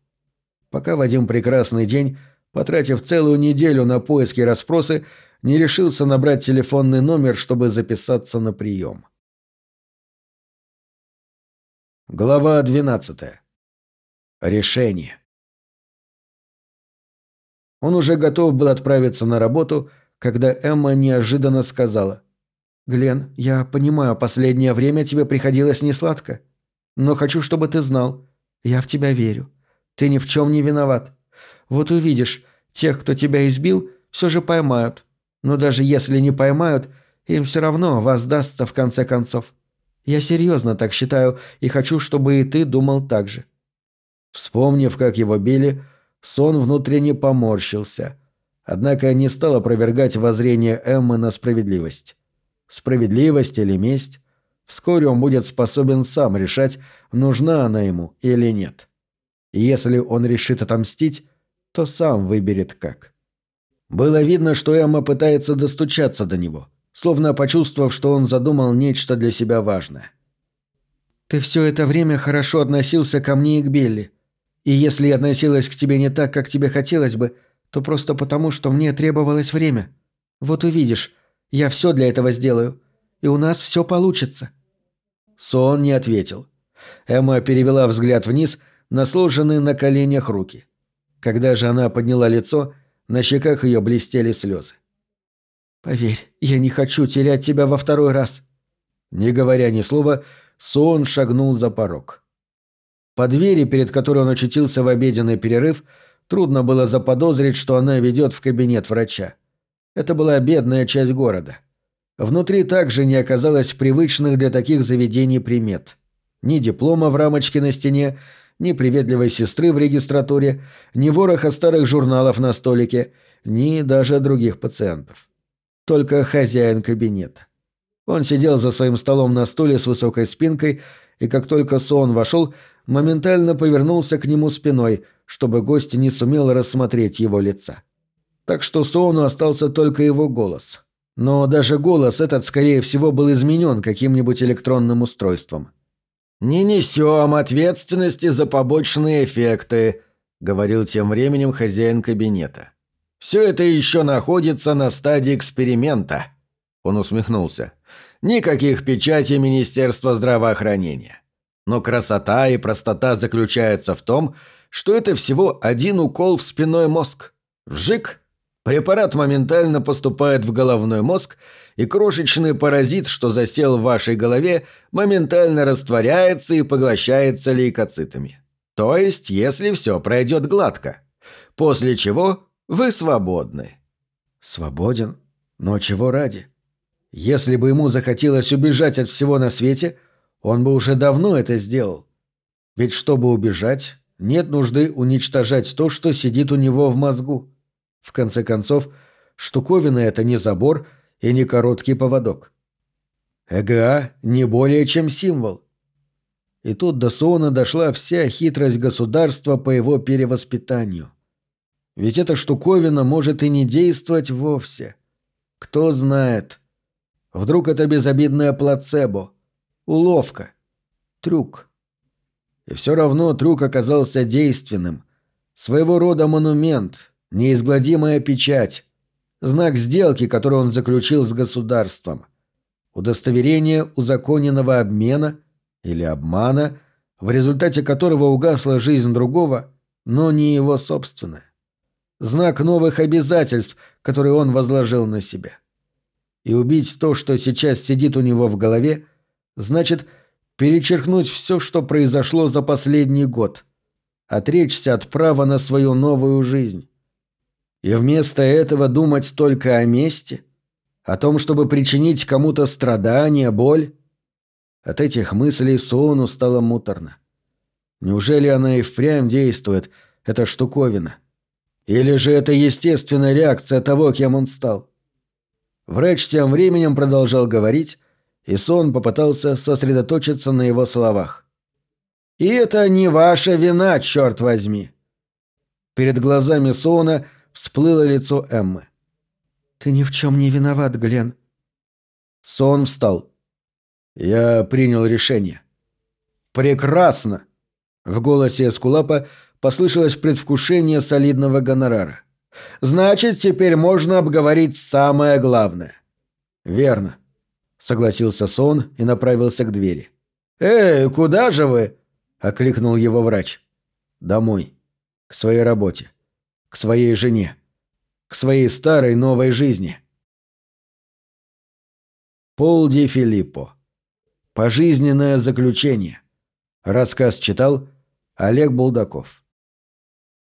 Пока в один прекрасный день, потратив целую неделю на поиски расспросы, не решился набрать телефонный номер, чтобы записаться на прием. Глава 12. Решение. Он уже готов был отправиться на работу, когда Эмма неожиданно сказала «Глен, я понимаю, последнее время тебе приходилось несладко. Но хочу, чтобы ты знал. Я в тебя верю. Ты ни в чем не виноват. Вот увидишь, тех, кто тебя избил, все же поймают. Но даже если не поймают, им все равно воздастся в конце концов. Я серьезно так считаю и хочу, чтобы и ты думал так же». Вспомнив, как его били, сон внутренне поморщился, однако не стал опровергать воззрение Эммы на справедливость. Справедливость или месть, вскоре он будет способен сам решать, нужна она ему или нет. И если он решит отомстить, то сам выберет как. Было видно, что Эмма пытается достучаться до него, словно почувствовав, что он задумал нечто для себя важное. «Ты все это время хорошо относился ко мне и к Белли. И если я относилась к тебе не так, как тебе хотелось бы, то просто потому, что мне требовалось время. Вот увидишь, я все для этого сделаю, и у нас все получится». Сон не ответил. Эмма перевела взгляд вниз на сложенные на коленях руки. Когда же она подняла лицо, на щеках ее блестели слезы. «Поверь, я не хочу терять тебя во второй раз». Не говоря ни слова, Сон шагнул за порог. По двери, перед которой он очутился в обеденный перерыв, трудно было заподозрить, что она ведет в кабинет врача. Это была бедная часть города. Внутри также не оказалось привычных для таких заведений примет. Ни диплома в рамочке на стене, ни приветливой сестры в регистратуре, ни вороха старых журналов на столике, ни даже других пациентов. Только хозяин кабинета. Он сидел за своим столом на стуле с высокой спинкой, и как только Сон вошел, моментально повернулся к нему спиной, чтобы гость не сумел рассмотреть его лица. Так что Сону остался только его голос. Но даже голос этот, скорее всего, был изменен каким-нибудь электронным устройством. «Не несем ответственности за побочные эффекты», — говорил тем временем хозяин кабинета. «Все это еще находится на стадии эксперимента». Он усмехнулся. «Никаких печатей Министерства здравоохранения. Но красота и простота заключается в том, что это всего один укол в спиной мозг. Вжик! Препарат моментально поступает в головной мозг, и крошечный паразит, что засел в вашей голове, моментально растворяется и поглощается лейкоцитами. То есть, если все пройдет гладко. После чего вы свободны. Свободен? Но чего ради? Если бы ему захотелось убежать от всего на свете, он бы уже давно это сделал. Ведь чтобы убежать, нет нужды уничтожать то, что сидит у него в мозгу. В конце концов, штуковина — это не забор и не короткий поводок. ЭГА не более чем символ. И тут до Суона дошла вся хитрость государства по его перевоспитанию. Ведь эта штуковина может и не действовать вовсе. Кто знает. Вдруг это безобидное плацебо, уловка, трюк. И все равно трюк оказался действенным. Своего рода монумент, неизгладимая печать, знак сделки, который он заключил с государством, удостоверение узаконенного обмена или обмана, в результате которого угасла жизнь другого, но не его собственная. Знак новых обязательств, которые он возложил на себя. И убить то, что сейчас сидит у него в голове, значит перечеркнуть все, что произошло за последний год, отречься от права на свою новую жизнь. И вместо этого думать только о мести, о том, чтобы причинить кому-то страдания, боль. От этих мыслей Соуну стало муторно. Неужели она и впрямь действует, эта штуковина? Или же это естественная реакция того, кем он стал? Врач тем временем продолжал говорить, и Сон попытался сосредоточиться на его словах. «И это не ваша вина, черт возьми!» Перед глазами Сона всплыло лицо Эммы. «Ты ни в чем не виноват, Глен». Сон встал. «Я принял решение». «Прекрасно!» В голосе Эскулапа послышалось предвкушение солидного гонорара. «Значит, теперь можно обговорить самое главное». «Верно», — согласился Сон и направился к двери. «Эй, куда же вы?» — окликнул его врач. «Домой. К своей работе к своей жене, к своей старой новой жизни. Пол Ди Филиппо. Пожизненное заключение. Рассказ читал Олег Булдаков.